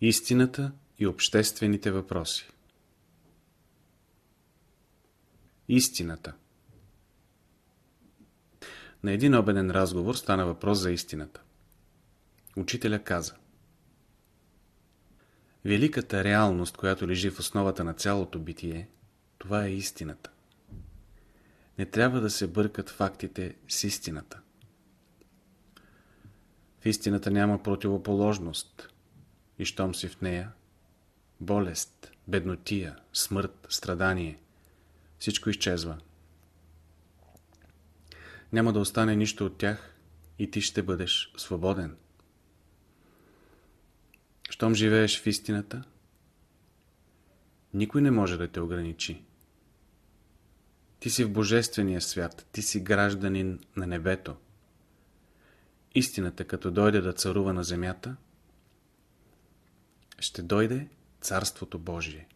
Истината и обществените въпроси Истината На един обеден разговор стана въпрос за истината. Учителя каза Великата реалност, която лежи в основата на цялото битие, това е истината. Не трябва да се бъркат фактите с истината. В истината няма противоположност и щом си в нея, болест, беднотия, смърт, страдание, всичко изчезва. Няма да остане нищо от тях и ти ще бъдеш свободен. Щом живееш в истината, никой не може да те ограничи. Ти си в Божествения свят, ти си гражданин на небето. Истината, като дойде да царува на земята, ще дойде Царството Божие.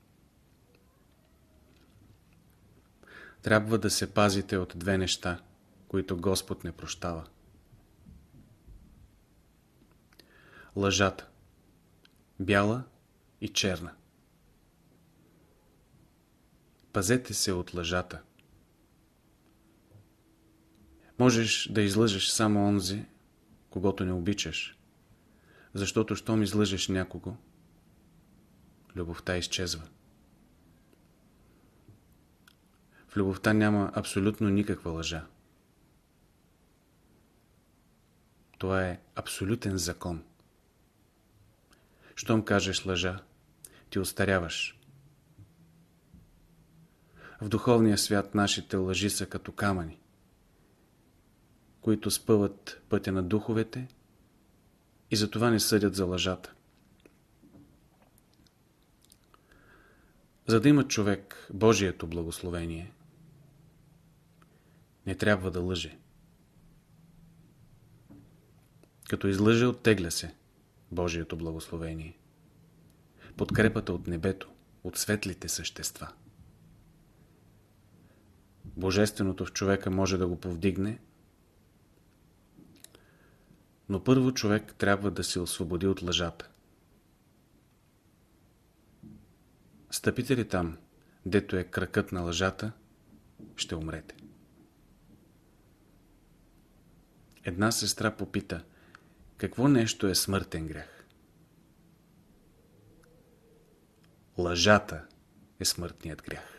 Трябва да се пазите от две неща, които Господ не прощава. Лъжата. Бяла и черна. Пазете се от лъжата. Можеш да излъжеш само онзи, когато не обичаш. Защото, щом излъжеш някого, любовта изчезва. В любовта няма абсолютно никаква лъжа. Това е абсолютен закон. Щом кажеш лъжа, ти остаряваш. В духовния свят нашите лъжи са като камъни които спъват пътя на духовете и затова не съдят за лъжата. За да има човек Божието благословение, не трябва да лъже. Като излъже, оттегля се Божието благословение. Подкрепата от небето, от светлите същества. Божественото в човека може да го повдигне но първо човек трябва да се освободи от лъжата. Стъпите ли там, дето е кракът на лъжата, ще умрете. Една сестра попита, какво нещо е смъртен грях? Лъжата е смъртният грях.